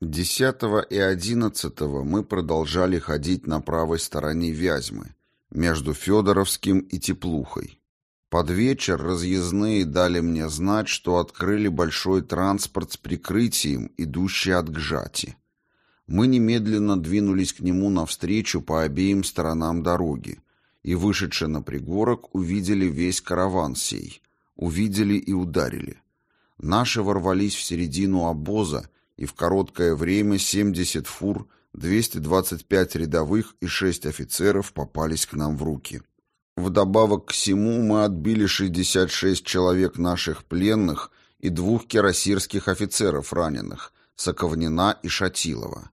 10 и 11 мы продолжали ходить на правой стороне Вязьмы, между Федоровским и Теплухой. Под вечер разъездные дали мне знать, что открыли большой транспорт с прикрытием, идущий от Гжати. Мы немедленно двинулись к нему навстречу по обеим сторонам дороги, и, вышедши на пригорок, увидели весь караван сей, увидели и ударили. Наши ворвались в середину обоза, и в короткое время 70 фур, 225 рядовых и 6 офицеров попались к нам в руки. Вдобавок к всему мы отбили 66 человек наших пленных и двух кирасирских офицеров раненых, Соковнина и Шатилова.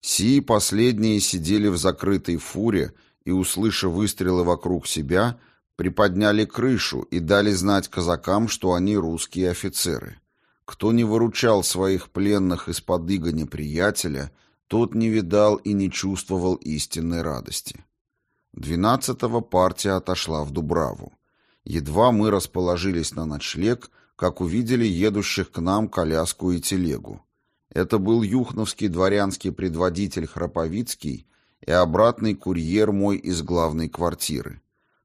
Сии последние сидели в закрытой фуре и, услышав выстрелы вокруг себя, приподняли крышу и дали знать казакам, что они русские офицеры. Кто не выручал своих пленных из-под иго неприятеля, тот не видал и не чувствовал истинной радости. Двенадцатого партия отошла в Дубраву. Едва мы расположились на ночлег, как увидели едущих к нам коляску и телегу. Это был юхновский дворянский предводитель Храповицкий и обратный курьер мой из главной квартиры.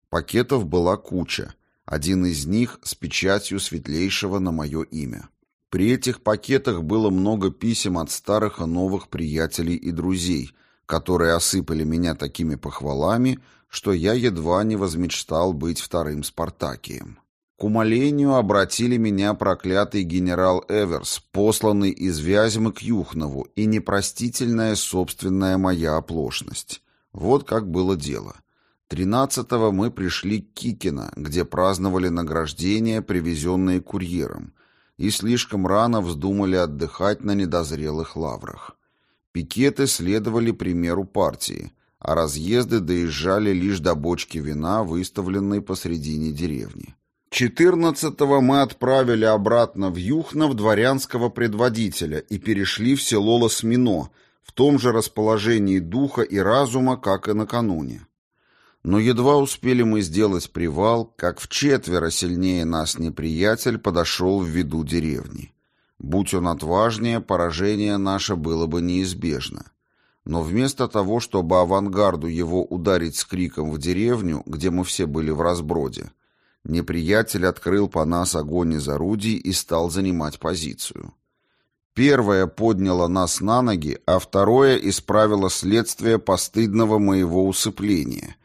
Пакетов была куча, один из них с печатью светлейшего на мое имя. При этих пакетах было много писем от старых и новых приятелей и друзей – которые осыпали меня такими похвалами, что я едва не возмечтал быть вторым Спартакием. К умолению обратили меня проклятый генерал Эверс, посланный из Вязьмы к Юхнову, и непростительная собственная моя оплошность. Вот как было дело. Тринадцатого мы пришли к Кикино, где праздновали награждение, привезенные курьером, и слишком рано вздумали отдыхать на недозрелых лаврах. Пикеты следовали примеру партии, а разъезды доезжали лишь до бочки вина, выставленной посредине деревни. 14-го мы отправили обратно в Юхнов дворянского предводителя и перешли в село Лосмино, в том же расположении духа и разума, как и накануне. Но едва успели мы сделать привал, как в четверо сильнее нас неприятель подошел в виду деревни. Будь он отважнее, поражение наше было бы неизбежно. Но вместо того, чтобы авангарду его ударить с криком в деревню, где мы все были в разброде, неприятель открыл по нас огонь из орудий и стал занимать позицию. Первое подняло нас на ноги, а второе исправило следствие постыдного моего усыпления,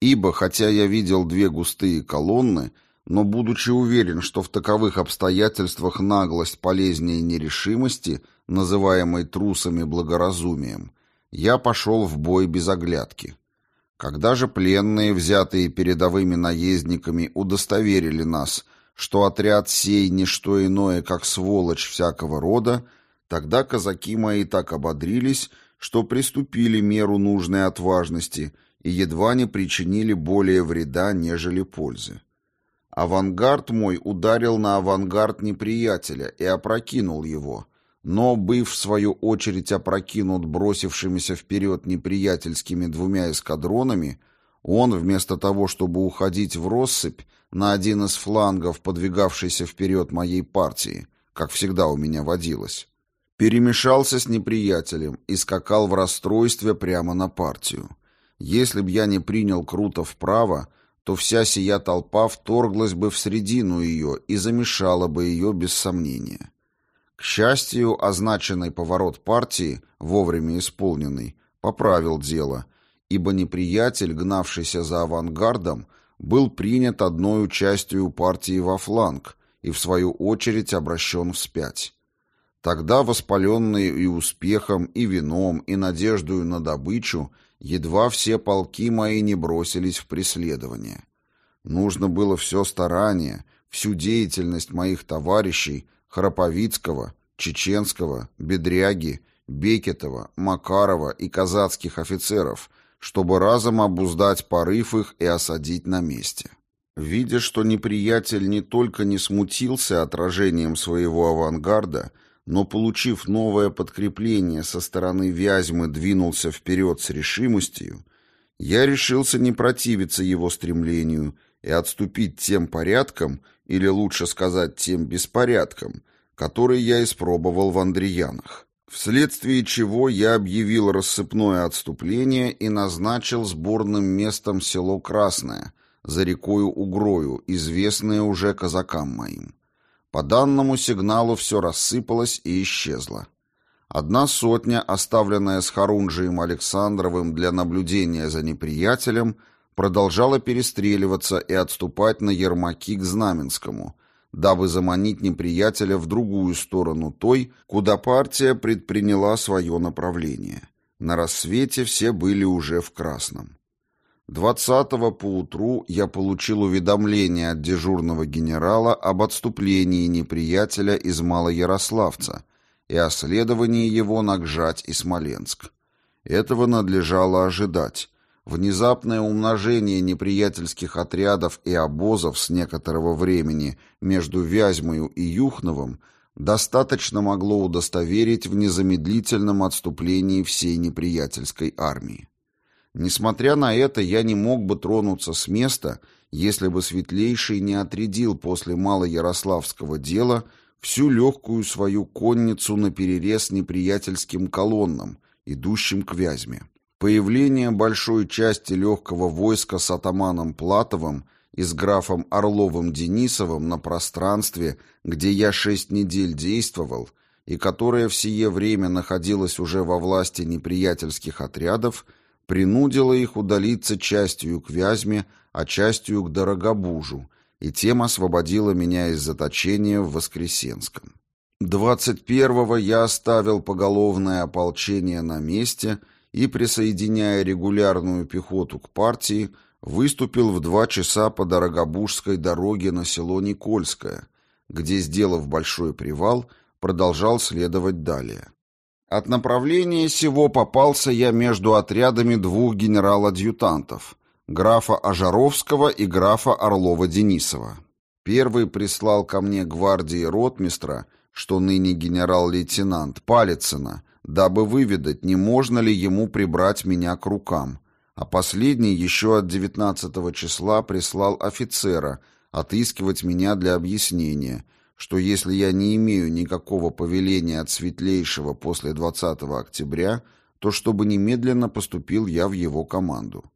ибо, хотя я видел две густые колонны, но, будучи уверен, что в таковых обстоятельствах наглость полезнее нерешимости, называемой трусами благоразумием, я пошел в бой без оглядки. Когда же пленные, взятые передовыми наездниками, удостоверили нас, что отряд сей не что иное, как сволочь всякого рода, тогда казаки мои так ободрились, что приступили меру нужной отважности и едва не причинили более вреда, нежели пользы. Авангард мой ударил на авангард неприятеля и опрокинул его, но, быв в свою очередь опрокинут бросившимися вперед неприятельскими двумя эскадронами, он, вместо того, чтобы уходить в россыпь на один из флангов, подвигавшийся вперед моей партии, как всегда у меня водилось, перемешался с неприятелем и скакал в расстройстве прямо на партию. Если б я не принял круто вправо, то вся сия толпа вторглась бы в середину ее и замешала бы ее без сомнения. К счастью, означенный поворот партии, вовремя исполненный, поправил дело, ибо неприятель, гнавшийся за авангардом, был принят одной частью партии во фланг и, в свою очередь, обращен вспять. Тогда, воспаленные и успехом, и вином, и надеждою на добычу, едва все полки мои не бросились в преследование. Нужно было все старание, всю деятельность моих товарищей Храповицкого, Чеченского, Бедряги, Бекетова, Макарова и казацких офицеров, чтобы разом обуздать порыв их и осадить на месте. Видя, что неприятель не только не смутился отражением своего авангарда, но, получив новое подкрепление со стороны Вязьмы, двинулся вперед с решимостью, я решился не противиться его стремлению и отступить тем порядком, или лучше сказать, тем беспорядком, который я испробовал в Андреянах. вследствие чего я объявил рассыпное отступление и назначил сборным местом село Красное, за рекою Угрою, известное уже казакам моим. По данному сигналу все рассыпалось и исчезло. Одна сотня, оставленная с Харунжием Александровым для наблюдения за неприятелем, продолжала перестреливаться и отступать на Ермаки к Знаменскому, дабы заманить неприятеля в другую сторону той, куда партия предприняла свое направление. На рассвете все были уже в красном. Двадцатого поутру я получил уведомление от дежурного генерала об отступлении неприятеля из Малоярославца и о следовании его на Гжать и Смоленск. Этого надлежало ожидать. Внезапное умножение неприятельских отрядов и обозов с некоторого времени между Вязьмою и Юхновым достаточно могло удостоверить в незамедлительном отступлении всей неприятельской армии. Несмотря на это, я не мог бы тронуться с места, если бы Светлейший не отрядил после Малоярославского дела всю легкую свою конницу на перерез неприятельским колоннам, идущим к Вязьме. Появление большой части легкого войска с атаманом Платовым и с графом Орловым-Денисовым на пространстве, где я шесть недель действовал, и которое в сие время находилось уже во власти неприятельских отрядов, принудило их удалиться частью к Вязьме, а частью к Дорогобужу, и тем освободило меня из заточения в Воскресенском. 21-го я оставил поголовное ополчение на месте и, присоединяя регулярную пехоту к партии, выступил в два часа по Дорогобужской дороге на село Никольское, где, сделав большой привал, продолжал следовать далее. От направления сего попался я между отрядами двух генерал-адъютантов, графа Ажаровского и графа Орлова-Денисова. Первый прислал ко мне гвардии ротмистра, что ныне генерал-лейтенант Палицына, дабы выведать, не можно ли ему прибрать меня к рукам, а последний еще от 19 числа прислал офицера отыскивать меня для объяснения – что если я не имею никакого повеления от Светлейшего после 20 октября, то чтобы немедленно поступил я в его команду.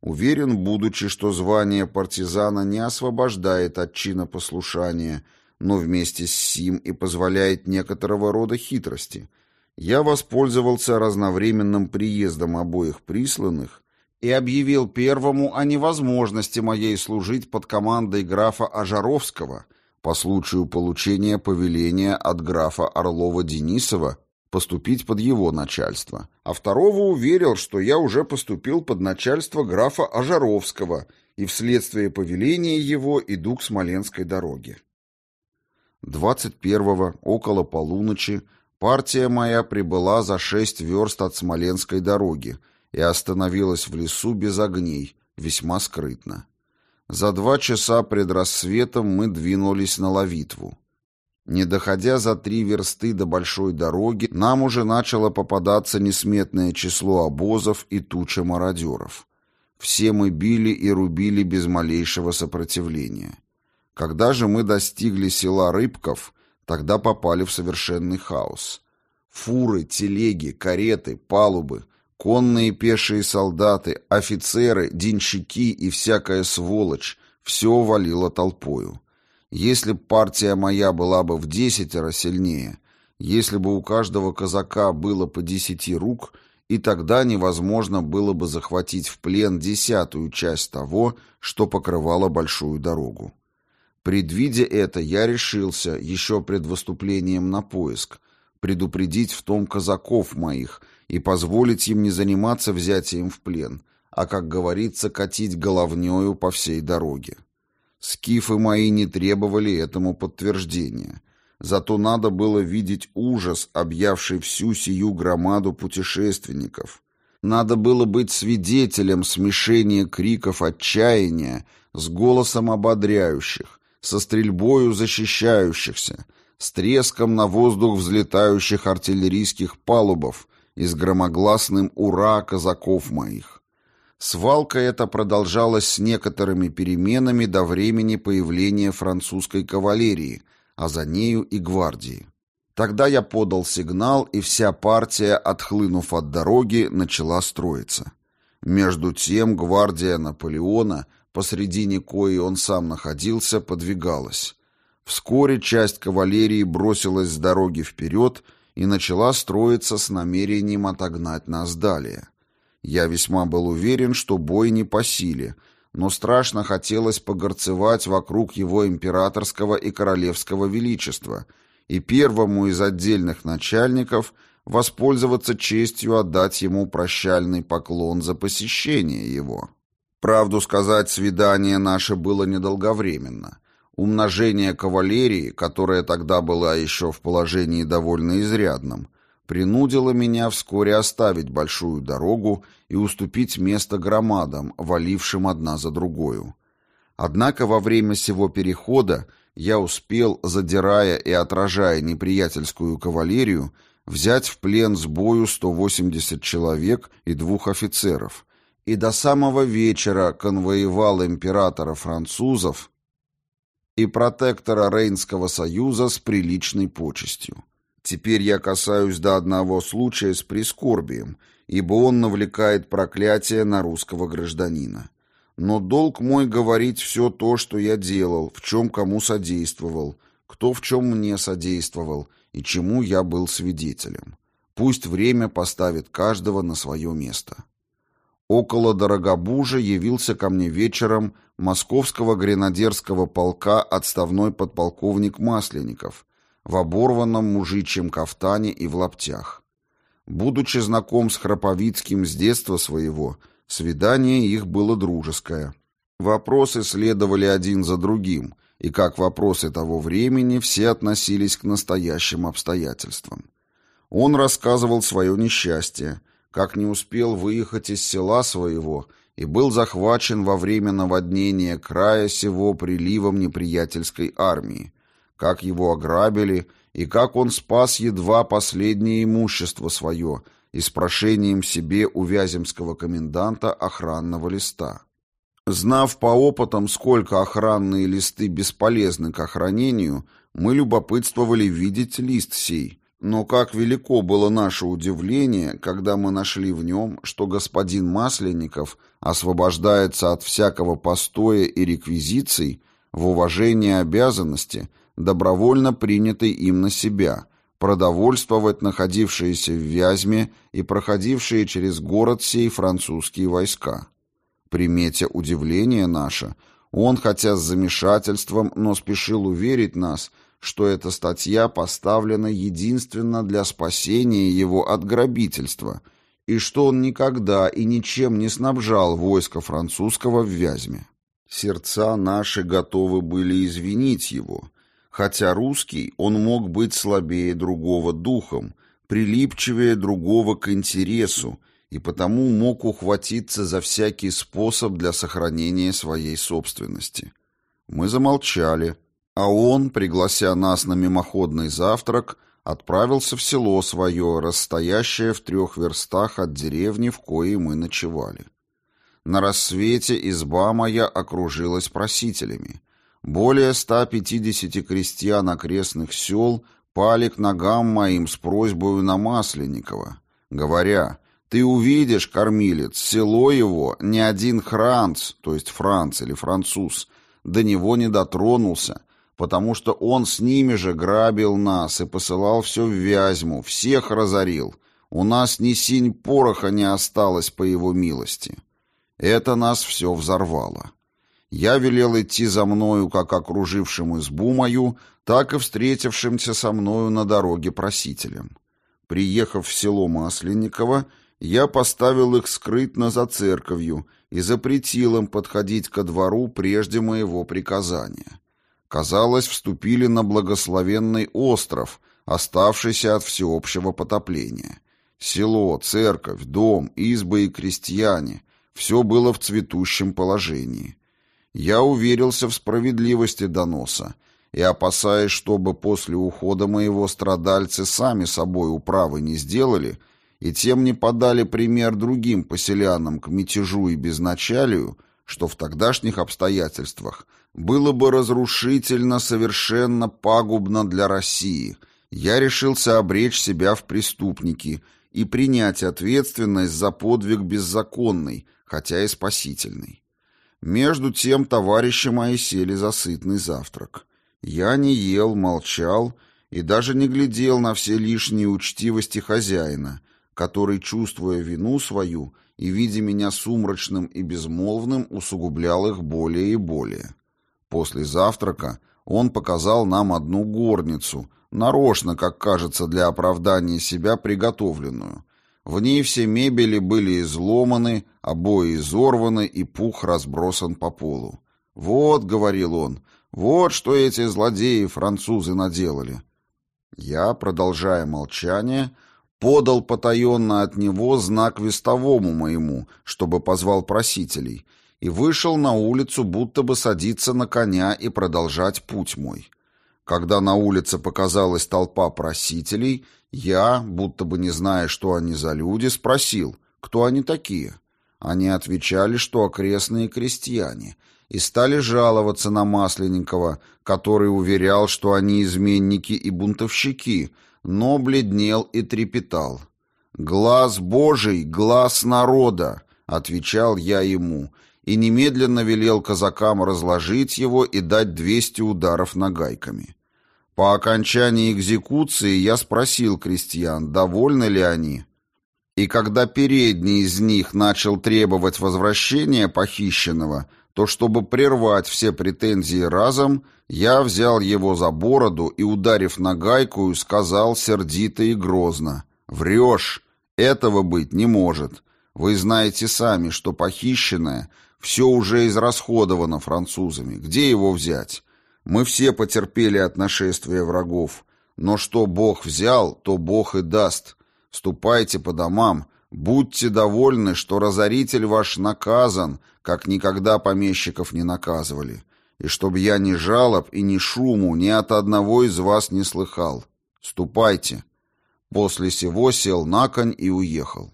Уверен, будучи, что звание партизана не освобождает от чина послушания, но вместе с сим и позволяет некоторого рода хитрости, я воспользовался разновременным приездом обоих присланных и объявил первому о невозможности моей служить под командой графа Ажаровского – по случаю получения повеления от графа Орлова-Денисова поступить под его начальство, а второго уверил, что я уже поступил под начальство графа Ожаровского и вследствие повеления его иду к Смоленской дороге. 21-го, около полуночи, партия моя прибыла за шесть верст от Смоленской дороги и остановилась в лесу без огней, весьма скрытно. За два часа пред рассветом мы двинулись на Лавитву. Не доходя за три версты до большой дороги, нам уже начало попадаться несметное число обозов и туча мародеров. Все мы били и рубили без малейшего сопротивления. Когда же мы достигли села Рыбков, тогда попали в совершенный хаос. Фуры, телеги, кареты, палубы Конные пешие солдаты, офицеры, денщики и всякая сволочь — все валило толпою. Если б партия моя была бы в десятеро сильнее, если бы у каждого казака было по десяти рук, и тогда невозможно было бы захватить в плен десятую часть того, что покрывало большую дорогу. Предвидя это, я решился, еще пред выступлением на поиск, предупредить в том казаков моих — и позволить им не заниматься взятием в плен, а, как говорится, катить головнёю по всей дороге. Скифы мои не требовали этому подтверждения. Зато надо было видеть ужас, объявший всю сию громаду путешественников. Надо было быть свидетелем смешения криков отчаяния с голосом ободряющих, со стрельбою защищающихся, с треском на воздух взлетающих артиллерийских палубов и с громогласным «Ура!» казаков моих. Свалка эта продолжалась с некоторыми переменами до времени появления французской кавалерии, а за нею и гвардии. Тогда я подал сигнал, и вся партия, отхлынув от дороги, начала строиться. Между тем гвардия Наполеона, посредине кои он сам находился, подвигалась. Вскоре часть кавалерии бросилась с дороги вперед и начала строиться с намерением отогнать нас далее. Я весьма был уверен, что бой не по силе, но страшно хотелось погорцевать вокруг его императорского и королевского величества — и первому из отдельных начальников воспользоваться честью отдать ему прощальный поклон за посещение его. Правду сказать, свидание наше было недолговременно. Умножение кавалерии, которая тогда была еще в положении довольно изрядном, принудило меня вскоре оставить большую дорогу и уступить место громадам, валившим одна за другую. Однако во время сего перехода я успел, задирая и отражая неприятельскую кавалерию, взять в плен с бою 180 человек и двух офицеров, и до самого вечера конвоевал императора французов и протектора Рейнского союза с приличной почестью. Теперь я касаюсь до одного случая с прискорбием, ибо он навлекает проклятие на русского гражданина но долг мой говорить все то, что я делал, в чем кому содействовал, кто в чем мне содействовал и чему я был свидетелем. Пусть время поставит каждого на свое место. Около Дорогобужа явился ко мне вечером московского гренадерского полка отставной подполковник Масленников в оборванном мужичьем кафтане и в лаптях. Будучи знаком с Храповицким с детства своего, Свидание их было дружеское. Вопросы следовали один за другим, и как вопросы того времени все относились к настоящим обстоятельствам. Он рассказывал свое несчастье, как не успел выехать из села своего и был захвачен во время наводнения края сего приливом неприятельской армии, как его ограбили и как он спас едва последнее имущество свое и с прошением себе у вяземского коменданта охранного листа. Знав по опытам, сколько охранные листы бесполезны к охранению, мы любопытствовали видеть лист сей. Но как велико было наше удивление, когда мы нашли в нем, что господин Масленников освобождается от всякого постоя и реквизиций в уважении обязанности, добровольно принятой им на себя – продовольствовать находившиеся в Вязьме и проходившие через город сей французские войска. Приметя удивление наше, он, хотя с замешательством, но спешил уверить нас, что эта статья поставлена единственно для спасения его от грабительства и что он никогда и ничем не снабжал войска французского в Вязьме. Сердца наши готовы были извинить его, Хотя русский, он мог быть слабее другого духом, прилипчивее другого к интересу, и потому мог ухватиться за всякий способ для сохранения своей собственности. Мы замолчали, а он, приглася нас на мимоходный завтрак, отправился в село свое, расстоящее в трех верстах от деревни, в коей мы ночевали. На рассвете изба моя окружилась просителями. Более 150 крестьян окрестных сел пали к ногам моим с просьбой на Масленникова, говоря, «Ты увидишь, кормилец, село его, ни один хранц, то есть франц или француз, до него не дотронулся, потому что он с ними же грабил нас и посылал все в Вязьму, всех разорил. У нас ни синь пороха не осталось по его милости. Это нас все взорвало. Я велел идти за мною как окружившим избу мою, так и встретившимся со мною на дороге просителям. Приехав в село Масленниково, я поставил их скрытно за церковью и запретил им подходить ко двору прежде моего приказания. Казалось, вступили на благословенный остров, оставшийся от всеобщего потопления. Село, церковь, дом, избы и крестьяне — все было в цветущем положении. Я уверился в справедливости доноса и, опасаясь, чтобы после ухода моего страдальцы сами собой управы не сделали и тем не подали пример другим поселянам к мятежу и безначалию, что в тогдашних обстоятельствах было бы разрушительно, совершенно пагубно для России, я решился обречь себя в преступники и принять ответственность за подвиг беззаконный, хотя и спасительный. Между тем товарищи мои сели за сытный завтрак. Я не ел, молчал и даже не глядел на все лишние учтивости хозяина, который, чувствуя вину свою и видя меня сумрачным и безмолвным, усугублял их более и более. После завтрака он показал нам одну горницу, нарочно, как кажется, для оправдания себя приготовленную. В ней все мебели были изломаны, обои изорваны и пух разбросан по полу. «Вот», — говорил он, — «вот что эти злодеи-французы наделали». Я, продолжая молчание, подал потаенно от него знак вестовому моему, чтобы позвал просителей, и вышел на улицу, будто бы садиться на коня и продолжать путь мой. Когда на улице показалась толпа просителей, я, будто бы не зная, что они за люди, спросил, кто они такие. Они отвечали, что окрестные крестьяне, и стали жаловаться на Масленникова, который уверял, что они изменники и бунтовщики, но бледнел и трепетал. «Глаз Божий, глаз народа!» — отвечал я ему, и немедленно велел казакам разложить его и дать двести ударов нагайками. По окончании экзекуции я спросил крестьян, довольны ли они. И когда передний из них начал требовать возвращения похищенного, то чтобы прервать все претензии разом, я взял его за бороду и, ударив нагайкую, сказал сердито и грозно «Врешь! Этого быть не может. Вы знаете сами, что похищенное все уже израсходовано французами. Где его взять? Мы все потерпели от нашествия врагов. Но что Бог взял, то Бог и даст. Ступайте по домам, будьте довольны, что разоритель ваш наказан, как никогда помещиков не наказывали, и чтоб я ни жалоб и ни шуму ни от одного из вас не слыхал. Ступайте». После сего сел на конь и уехал.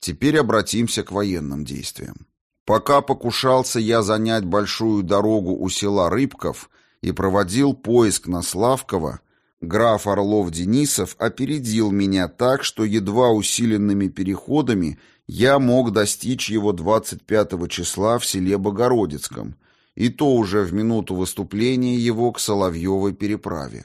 Теперь обратимся к военным действиям. Пока покушался я занять большую дорогу у села Рыбков и проводил поиск на Славкова, граф Орлов-Денисов опередил меня так, что едва усиленными переходами я мог достичь его 25 числа в селе Богородицком, и то уже в минуту выступления его к Соловьевой переправе.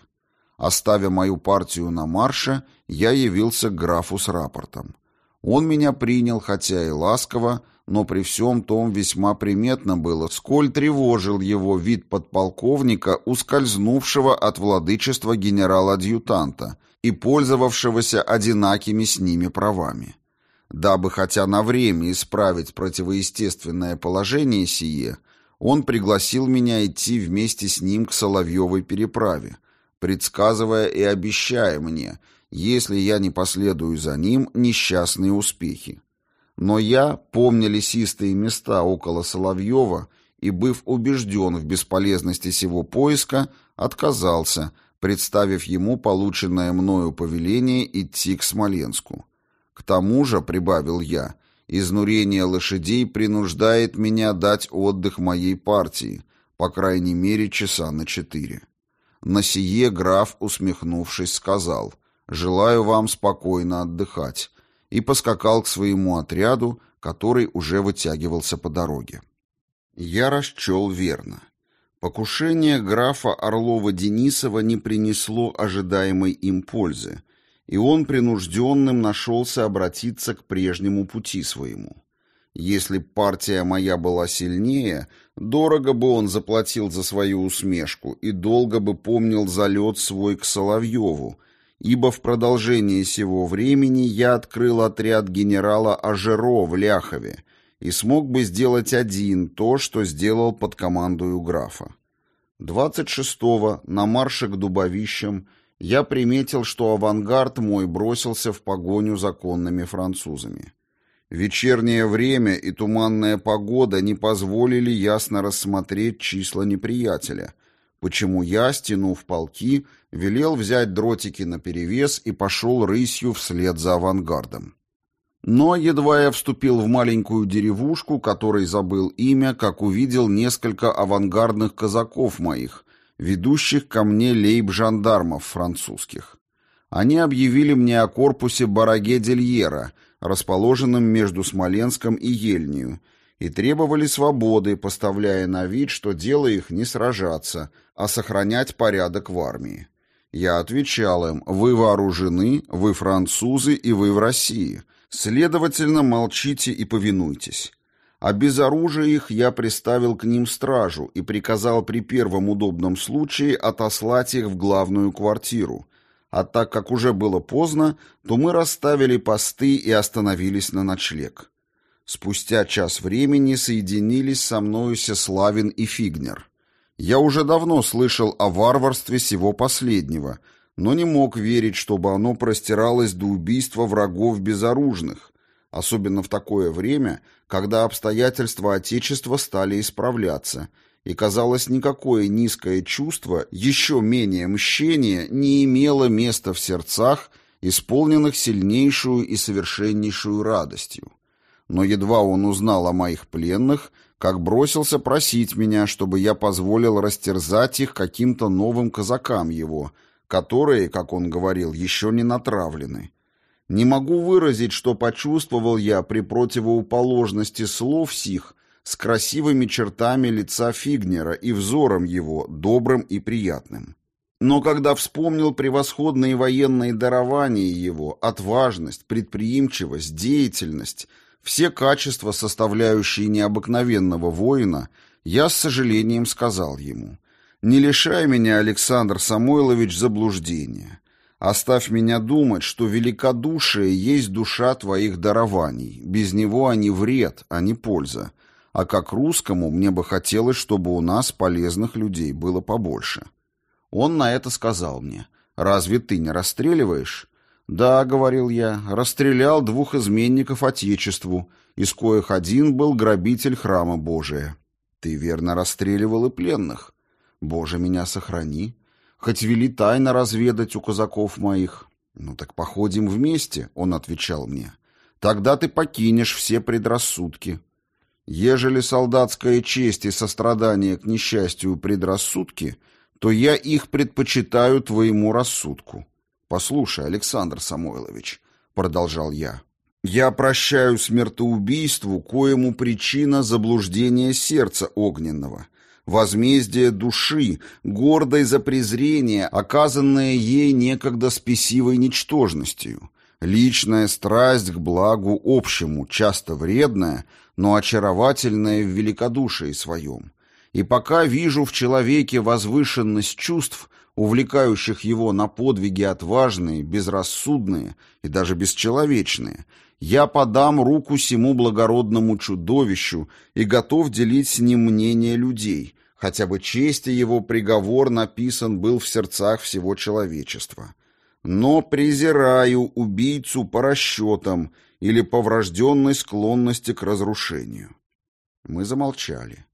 Оставя мою партию на марше, я явился к графу с рапортом. Он меня принял, хотя и ласково, но при всем том весьма приметно было, сколь тревожил его вид подполковника, ускользнувшего от владычества генерала-адъютанта и пользовавшегося одинакими с ними правами. Дабы хотя на время исправить противоестественное положение сие, он пригласил меня идти вместе с ним к Соловьевой переправе, предсказывая и обещая мне, если я не последую за ним, несчастные успехи. Но я, помня лесистые места около Соловьева и быв убежден в бесполезности сего поиска, отказался, представив ему полученное мною повеление идти к Смоленску. К тому же, прибавил я, изнурение лошадей принуждает меня дать отдых моей партии, по крайней мере часа на четыре. На сие граф, усмехнувшись, сказал, «Желаю вам спокойно отдыхать, и поскакал к своему отряду, который уже вытягивался по дороге. Я расчел верно. Покушение графа Орлова-Денисова не принесло ожидаемой им пользы, и он принужденным нашелся обратиться к прежнему пути своему. Если партия моя была сильнее, дорого бы он заплатил за свою усмешку и долго бы помнил залет свой к Соловьеву, ибо в продолжении сего времени я открыл отряд генерала Ажеро в Ляхове и смог бы сделать один то, что сделал под командою графа. 26-го на марше к Дубовищам я приметил, что авангард мой бросился в погоню законными французами. Вечернее время и туманная погода не позволили ясно рассмотреть числа неприятеля — почему я, стянув полки, велел взять дротики наперевес и пошел рысью вслед за авангардом. Но едва я вступил в маленькую деревушку, которой забыл имя, как увидел несколько авангардных казаков моих, ведущих ко мне лейб-жандармов французских. Они объявили мне о корпусе Бараге-Дельера, расположенном между Смоленском и Ельнию, и требовали свободы, поставляя на вид, что дело их не сражаться, а сохранять порядок в армии. Я отвечал им, вы вооружены, вы французы и вы в России, следовательно, молчите и повинуйтесь. А без оружия их я приставил к ним стражу и приказал при первом удобном случае отослать их в главную квартиру, а так как уже было поздно, то мы расставили посты и остановились на ночлег. Спустя час времени соединились со мною Сеславин и Фигнер. Я уже давно слышал о варварстве сего последнего, но не мог верить, чтобы оно простиралось до убийства врагов безоружных, особенно в такое время, когда обстоятельства Отечества стали исправляться, и, казалось, никакое низкое чувство, еще менее мщение, не имело места в сердцах, исполненных сильнейшую и совершеннейшую радостью но едва он узнал о моих пленных, как бросился просить меня, чтобы я позволил растерзать их каким-то новым казакам его, которые, как он говорил, еще не натравлены. Не могу выразить, что почувствовал я при противоположности слов сих с красивыми чертами лица Фигнера и взором его, добрым и приятным. Но когда вспомнил превосходные военные дарования его, отважность, предприимчивость, деятельность — все качества, составляющие необыкновенного воина, я с сожалением сказал ему, «Не лишай меня, Александр Самойлович, заблуждения. Оставь меня думать, что великодушие есть душа твоих дарований. Без него они вред, а не польза. А как русскому мне бы хотелось, чтобы у нас полезных людей было побольше». Он на это сказал мне, «Разве ты не расстреливаешь?» «Да», — говорил я, — «расстрелял двух изменников Отечеству, из коих один был грабитель храма Божия. Ты верно расстреливал и пленных. Боже, меня сохрани. Хоть вели тайно разведать у казаков моих. Ну так походим вместе», — он отвечал мне. «Тогда ты покинешь все предрассудки». Ежели солдатская честь и сострадание к несчастью предрассудки, то я их предпочитаю твоему рассудку. «Послушай, Александр Самойлович», — продолжал я, — «я прощаю смертоубийству, коему причина заблуждения сердца огненного, возмездие души, гордой за презрение, оказанное ей некогда спесивой ничтожностью, личная страсть к благу общему, часто вредная, но очаровательная в великодушии своем. И пока вижу в человеке возвышенность чувств, увлекающих его на подвиги отважные, безрассудные и даже бесчеловечные, я подам руку сему благородному чудовищу и готов делить с ним мнение людей, хотя бы чести его приговор написан был в сердцах всего человечества. Но презираю убийцу по расчетам или по врожденной склонности к разрушению. Мы замолчали.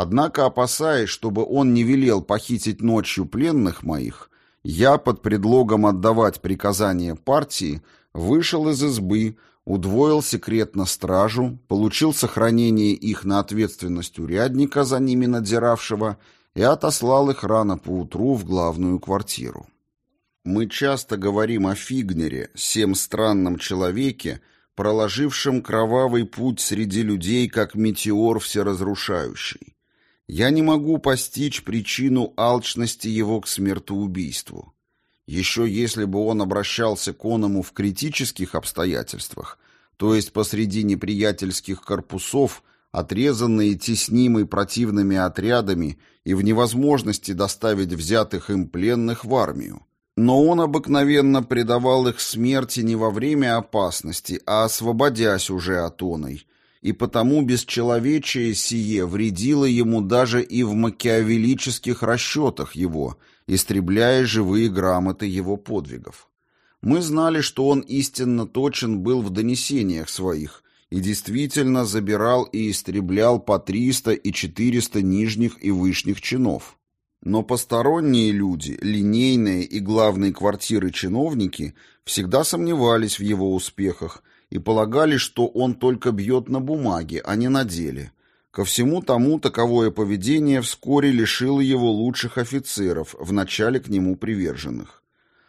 Однако, опасаясь, чтобы он не велел похитить ночью пленных моих, я под предлогом отдавать приказания партии вышел из избы, удвоил секретно стражу, получил сохранение их на ответственность урядника, за ними надзиравшего, и отослал их рано поутру в главную квартиру. Мы часто говорим о Фигнере, всем странном человеке, проложившем кровавый путь среди людей, как метеор всеразрушающий. Я не могу постичь причину алчности его к смертоубийству. Еще если бы он обращался к оному в критических обстоятельствах, то есть посреди неприятельских корпусов, отрезанные теснимой противными отрядами и в невозможности доставить взятых им пленных в армию. Но он обыкновенно предавал их смерти не во время опасности, а освободясь уже от оной, и потому бесчеловечие сие вредило ему даже и в макиавеллических расчетах его, истребляя живые грамоты его подвигов. Мы знали, что он истинно точен был в донесениях своих и действительно забирал и истреблял по 300 и 400 нижних и вышних чинов. Но посторонние люди, линейные и главные квартиры чиновники всегда сомневались в его успехах и полагали, что он только бьет на бумаге, а не на деле. Ко всему тому таковое поведение вскоре лишило его лучших офицеров, вначале к нему приверженных.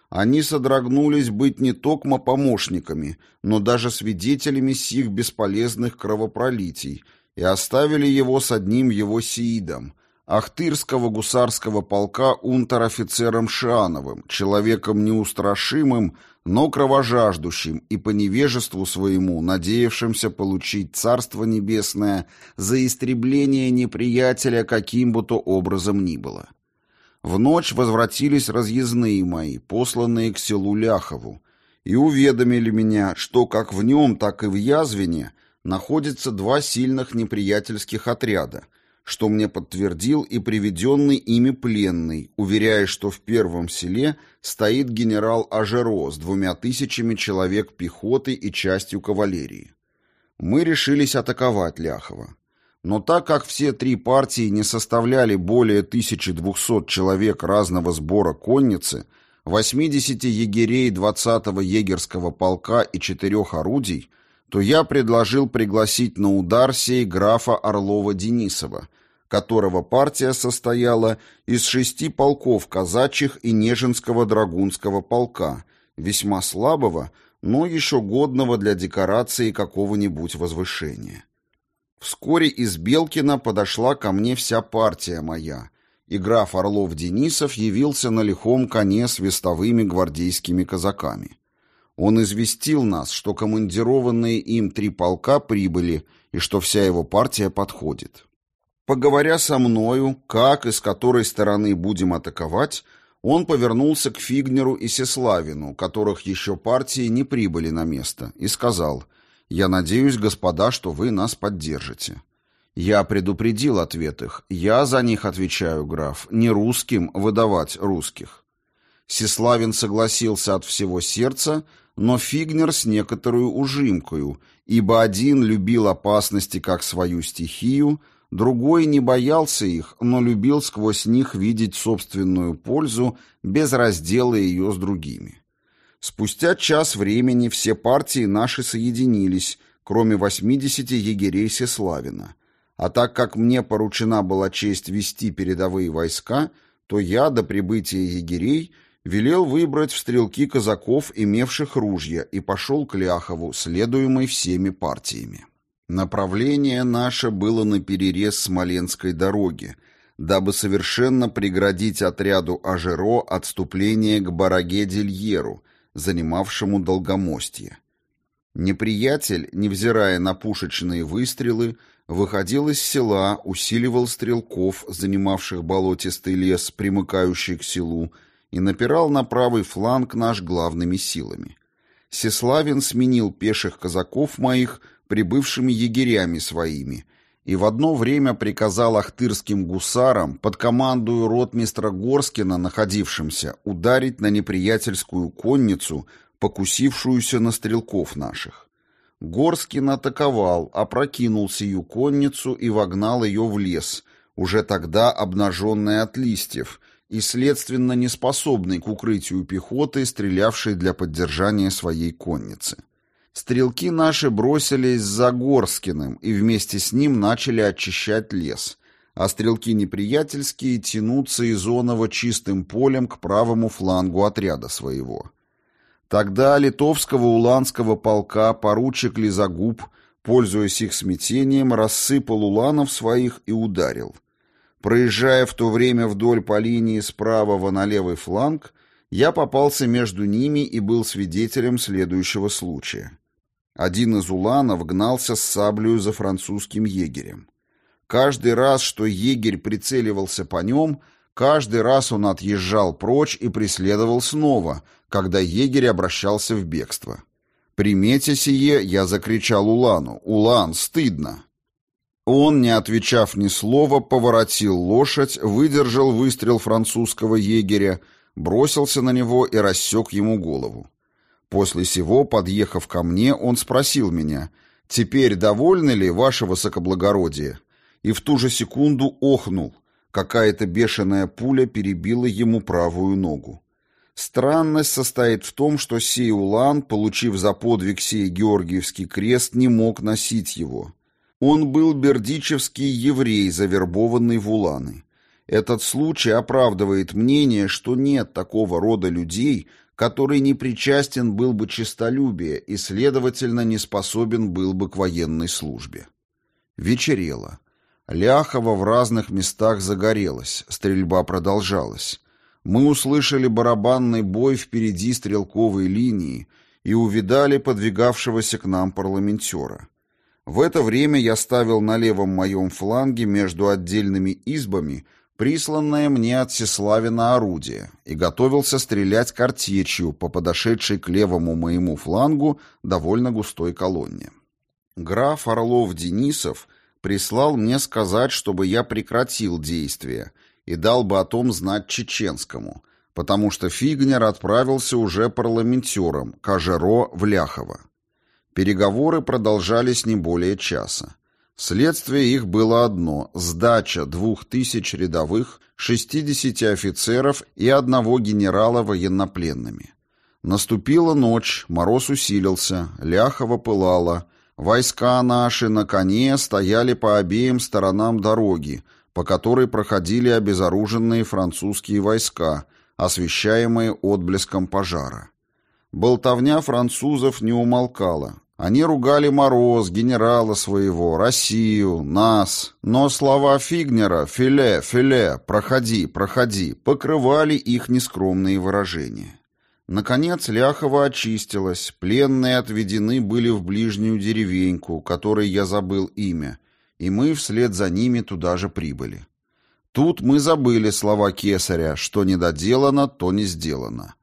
они содрогнулись быть не токмо помощниками, но даже свидетелями сих бесполезных кровопролитий и оставили его с одним его сиидом, Ахтырского гусарского полка унтер-офицером Шиановым, человеком неустрашимым, но кровожаждущим и по невежеству своему надеявшимся получить Царство Небесное за истребление неприятеля каким бы то образом ни было. В ночь возвратились разъездные мои, посланные к селу Ляхову, и уведомили меня, что как в нем, так и в Язвине находятся два сильных неприятельских отряда, что мне подтвердил и приведенный ими пленный, уверяя, что в первом селе стоит генерал Ажеро с двумя тысячами человек пехоты и частью кавалерии. Мы решились атаковать Ляхова. Но так как все три партии не составляли более 1200 человек разного сбора конницы, 80 егерей 20-го егерского полка и четырех орудий, то я предложил пригласить на удар сей графа Орлова-Денисова, которого партия состояла из шести полков казачьих и Нежинского драгунского полка, весьма слабого, но еще годного для декорации какого-нибудь возвышения. Вскоре из Белкина подошла ко мне вся партия моя, и граф Орлов-Денисов явился на лихом коне с вестовыми гвардейскими казаками. Он известил нас, что командированные им три полка прибыли и что вся его партия подходит. Поговоря со мною, как и с которой стороны будем атаковать, он повернулся к Фигнеру и Сеславину, которых еще партии не прибыли на место, и сказал — я надеюсь, господа, что вы нас поддержите. Я предупредил ответ их. Я за них отвечаю, граф, не русским выдавать русских. Сеславин согласился от всего сердца, но Фигнер с некоторую ужимкою, ибо один любил опасности как свою стихию, другой не боялся их, но любил сквозь них видеть собственную пользу без раздела ее с другими. Спустя час времени все партии наши соединились, кроме 80 егерей Сеславина. А так как мне поручена была честь вести передовые войска, то я до прибытия егерей велел выбрать в стрелки казаков, имевших ружья, и пошел к Ляхову, следуемый всеми партиями. Направление наше было на перерез Смоленской дороги, дабы совершенно преградить отряду Ажеро отступление к Бараге-Дельеру, занимавшему долгомостье. Неприятель, невзирая на пушечные выстрелы, выходил из села, усиливал стрелков, занимавших болотистый лес, примыкающий к селу, и напирал на правый фланг наш главными силами. Сеславин сменил пеших казаков моих прибывшими егерями своими и в одно время приказал ахтырским гусарам под командою ротмистра Горскина, находившимся, ударить на неприятельскую конницу, покусившуюся на стрелков наших. Горскин атаковал, опрокинул сию конницу и вогнал ее в лес, уже тогда обнаженный от листьев, и, следственно, неспособный к укрытию пехоты, стрелявшей для поддержания своей конницы. Стрелки наши бросились за Горскиным и вместе с ним начали очищать лес, а стрелки неприятельские тянутся из Онова чистым полем к правому флангу отряда своего. Тогда литовского уланского полка поручик Лизагуб, пользуясь их смятением, рассыпал уланов своих и ударил. Проезжая в то время вдоль по линии с правого на левый фланг, я попался между ними и был свидетелем следующего случая. Один из уланов гнался с саблею за французским егерем. Каждый раз, что егерь прицеливался по нем, каждый раз он отъезжал прочь и преследовал снова, когда егерь обращался в бегство. Примете сие, я закричал Улану. «Улан, стыдно!» Он, не отвечав ни слова, поворотил лошадь, выдержал выстрел французского егеря, бросился на него и рассек ему голову. После сего, подъехав ко мне, он спросил меня, «Теперь довольны ли, ваше высокоблагородие?» И в ту же секунду охнул. Какая-то бешеная пуля перебила ему правую ногу. Странность состоит в том, что сей Улан, получив за подвиг сей Георгиевский крест, не мог носить его. Он был бердичевский еврей, завербованный в Уланы. Этот случай оправдывает мнение, что нет такого рода людей, который не причастен был бы честолюбие и, следовательно, не способен был бы к военной службе. Вечерело. Ляхово в разных местах загорелось, стрельба продолжалась. Мы услышали барабанный бой впереди стрелковой линии и увидали подвигавшегося к нам парламентера. В это время я ставил на левом моем фланге между отдельными избами присланное мне от Сеславина орудие и готовился стрелять картечью по подошедшей к левому моему флангу довольно густой колонне. Граф Орлов-Денисов прислал мне сказать, чтобы я прекратил действия и дал бы о том знать Чеченскому, потому что Фигнер отправился уже парламентером Кажеро в Ляхово. Переговоры продолжались не более часа. Следствие их было одно – сдача двух тысяч рядовых, 60 офицеров и одного генерала военнопленными. Наступила ночь, мороз усилился, Ляхово пылало, войска наши на коне стояли по обеим сторонам дороги, по которой проходили обезоруженные французские войска, освещаемые отблеском пожара. Болтовня французов не умолкала. Они ругали Мороз, генерала своего, Россию, нас. Но слова Фигнера «филе, филе, проходи, проходи» покрывали их нескромные выражения. Наконец Ляхова очистилась, пленные отведены были в ближнюю деревеньку, которой я забыл имя, и мы вслед за ними туда же прибыли. Тут мы забыли слова кесаря «что не доделано, то не сделано».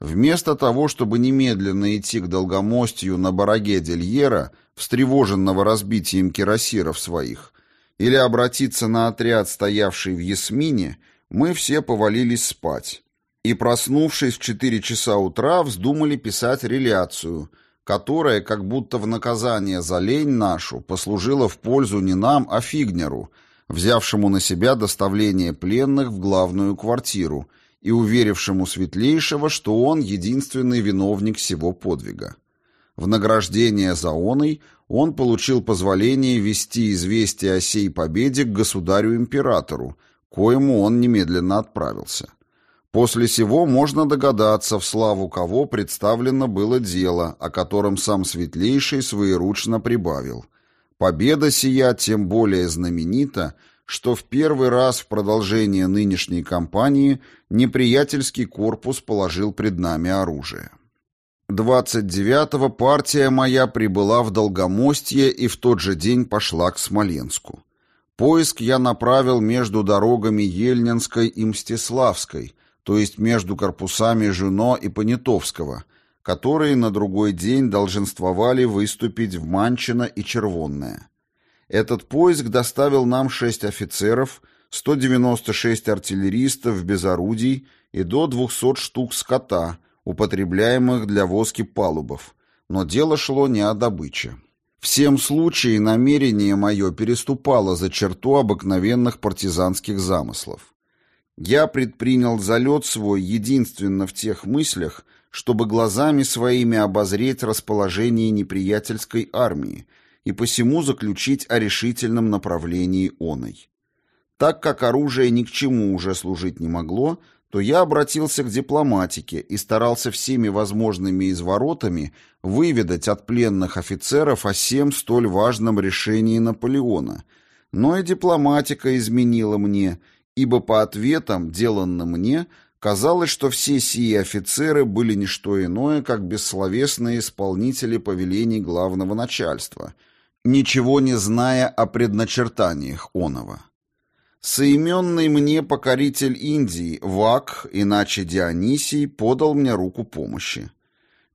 Вместо того, чтобы немедленно идти к долгомостью на бараге Дельера, встревоженного разбитием кирасиров своих, или обратиться на отряд, стоявший в Ясмине, мы все повалились спать. И, проснувшись в четыре часа утра, вздумали писать реляцию, которая, как будто в наказание за лень нашу, послужила в пользу не нам, а Фигнеру, взявшему на себя доставление пленных в главную квартиру – и уверившему Светлейшего, что он единственный виновник всего подвига. В награждение за оной он получил позволение вести известие о сей победе к государю-императору, коему он немедленно отправился. После сего можно догадаться, в славу кого представлено было дело, о котором сам Светлейший своеручно прибавил. Победа сия тем более знаменита, что в первый раз в продолжение нынешней кампании неприятельский корпус положил пред нами оружие. 29-го партия моя прибыла в Долгомостье и в тот же день пошла к Смоленску. Поиск я направил между дорогами Ельнинской и Мстиславской, то есть между корпусами Жуно и Понятовского, которые на другой день долженствовали выступить в Манчино и Червонное. Этот поиск доставил нам шесть офицеров, 196 артиллеристов без орудий и до 200 штук скота, употребляемых для воски палубов, но дело шло не о добыче. Всем случае намерение мое переступало за черту обыкновенных партизанских замыслов. Я предпринял залет свой единственно в тех мыслях, чтобы глазами своими обозреть расположение неприятельской армии и посему заключить о решительном направлении оной. Так как оружие ни к чему уже служить не могло, то я обратился к дипломатике и старался всеми возможными изворотами выведать от пленных офицеров о всем столь важном решении Наполеона. Но и дипломатика изменила мне, ибо по ответам, деланным мне, казалось, что все сии офицеры были не что иное, как бессловесные исполнители повелений главного начальства – ничего не зная о предначертаниях оного. Соименный мне покоритель Индии, Вак, иначе Дионисий, подал мне руку помощи.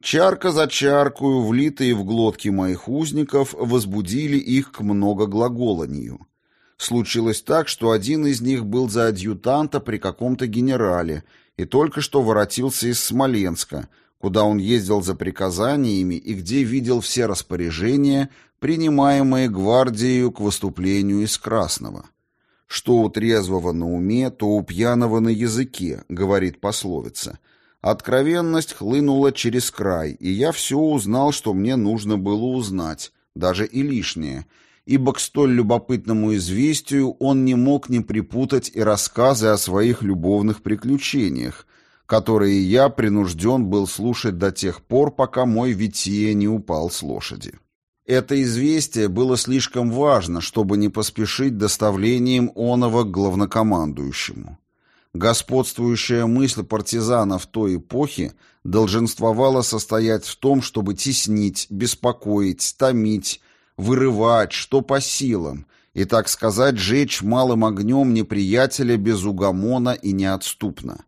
Чарка за чаркую, влитые в глотки моих узников, возбудили их к многоглаголанию. Случилось так, что один из них был за адъютанта при каком-то генерале и только что воротился из Смоленска, куда он ездил за приказаниями и где видел все распоряжения, принимаемые гвардией к выступлению из Красного. Что у трезвого на уме, то у пьяного на языке, говорит пословица. Откровенность хлынула через край, и я все узнал, что мне нужно было узнать, даже и лишнее, ибо к столь любопытному известию он не мог не припутать и рассказы о своих любовных приключениях, которые я принужден был слушать до тех пор, пока мой Вития не упал с лошади. Это известие было слишком важно, чтобы не поспешить доставлением оного к главнокомандующему. Господствующая мысль партизанов той эпохи долженствовала состоять в том, чтобы теснить, беспокоить, томить, вырывать, что по силам, и, так сказать, жечь малым огнем неприятеля без угомона и неотступно.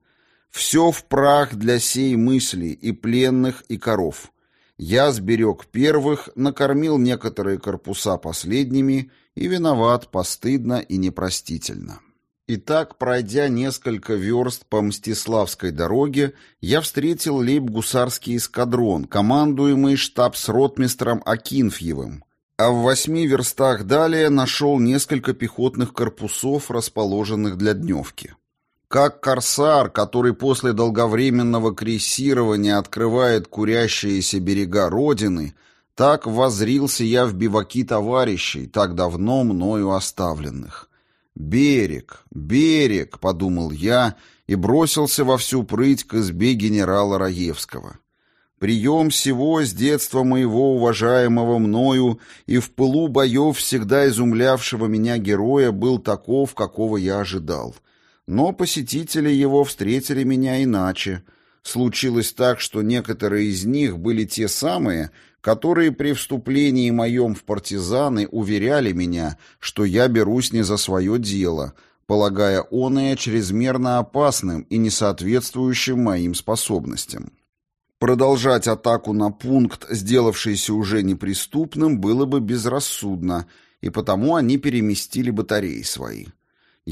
Все в прах для сей мысли, и пленных, и коров. Я сберег первых, накормил некоторые корпуса последними и виноват постыдно и непростительно. Итак, пройдя несколько верст по Мстиславской дороге, я встретил лейб-гусарский эскадрон, командуемый штабс-ротмистром Акинфьевым, а в восьми верстах далее нашел несколько пехотных корпусов, расположенных для дневки. Как корсар, который после долговременного крейсирования открывает курящиеся берега Родины, так возрился я в биваки товарищей, так давно мною оставленных. «Берег, берег», — подумал я и бросился во всю прыть к избе генерала Раевского. Прием всего с детства моего уважаемого мною и в пылу боев всегда изумлявшего меня героя был таков, какого я ожидал. Но посетители его встретили меня иначе. Случилось так, что некоторые из них были те самые, которые при вступлении моем в партизаны уверяли меня, что я берусь не за свое дело, полагая оное чрезмерно опасным и несоответствующим моим способностям. Продолжать атаку на пункт, сделавшийся уже неприступным, было бы безрассудно, и потому они переместили батареи свои.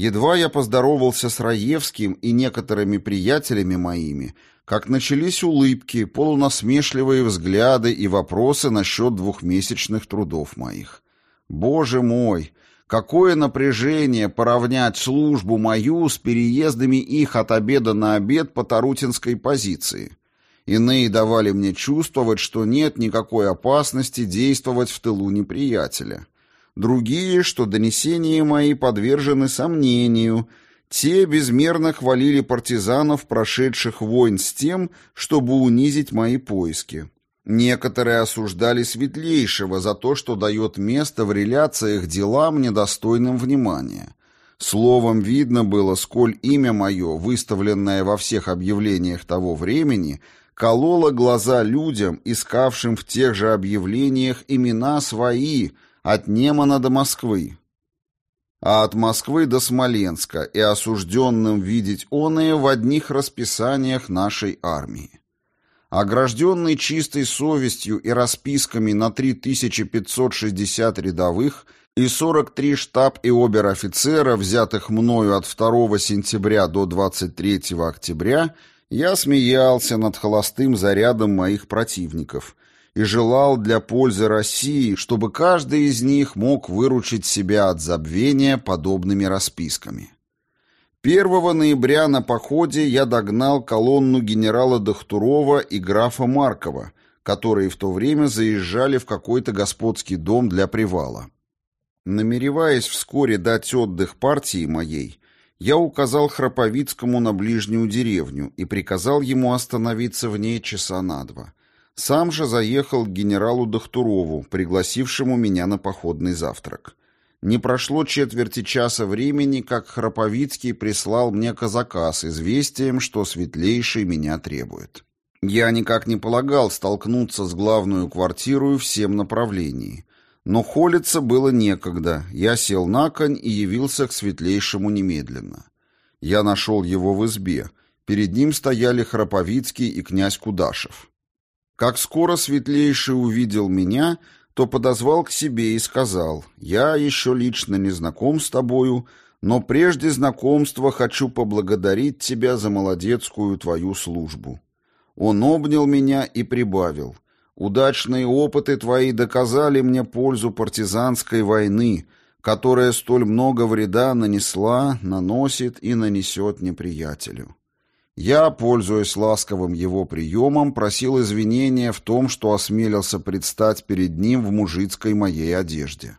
Едва я поздоровался с Раевским и некоторыми приятелями моими, как начались улыбки, полунасмешливые взгляды и вопросы насчет двухмесячных трудов моих. Боже мой, какое напряжение поравнять службу мою с переездами их от обеда на обед по Тарутинской позиции. Иные давали мне чувствовать, что нет никакой опасности действовать в тылу неприятеля. Другие, что донесения мои подвержены сомнению. Те безмерно хвалили партизанов, прошедших войн с тем, чтобы унизить мои поиски. Некоторые осуждали Светлейшего за то, что дает место в реляциях делам, недостойным внимания. Словом, видно было, сколь имя мое, выставленное во всех объявлениях того времени – колола глаза людям, искавшим в тех же объявлениях имена свои от Немана до Москвы, а от Москвы до Смоленска и осужденным видеть оные в одних расписаниях нашей армии. Огражденный чистой совестью и расписками на 3560 рядовых и 43 штаб и обер-офицера, взятых мною от 2 сентября до 23 октября, я смеялся над холостым зарядом моих противников и желал для пользы России, чтобы каждый из них мог выручить себя от забвения подобными расписками. 1 ноября на походе я догнал колонну генерала Дохтурова и графа Маркова, которые в то время заезжали в какой-то господский дом для привала. Намереваясь вскоре дать отдых партии моей, я указал Храповицкому на ближнюю деревню и приказал ему остановиться в ней часа на два. Сам же заехал к генералу Дохтурову, пригласившему меня на походный завтрак. Не прошло четверти часа времени, как Храповицкий прислал мне казака с известием, что светлейший меня требует. Я никак не полагал столкнуться с главную квартиру всем направлении, но холиться было некогда. Я сел на конь и явился к светлейшему немедленно. Я нашел его в избе. Перед ним стояли Храповицкий и князь Кудашев. Как скоро светлейший увидел меня, то подозвал к себе и сказал, «Я еще лично не знаком с тобою, но прежде знакомства хочу поблагодарить тебя за молодецкую твою службу». Он обнял меня и прибавил, Удачные опыты твои доказали мне пользу партизанской войны, которая столь много вреда нанесла, наносит и нанесет неприятелю. Я, пользуясь ласковым его приемом, просил извинения в том, что осмелился предстать перед ним в мужицкой моей одежде.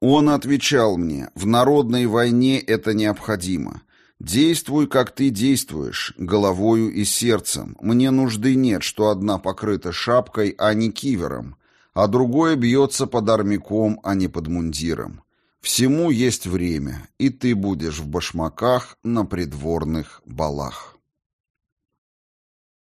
Он отвечал мне, в народной войне это необходимо. Действуй, как ты действуешь, головою и сердцем. Мне нужды нет, что одна покрыта шапкой, а не кивером, а другое бьется под армяком, а не под мундиром. Всему есть время, и ты будешь в башмаках на придворных балах.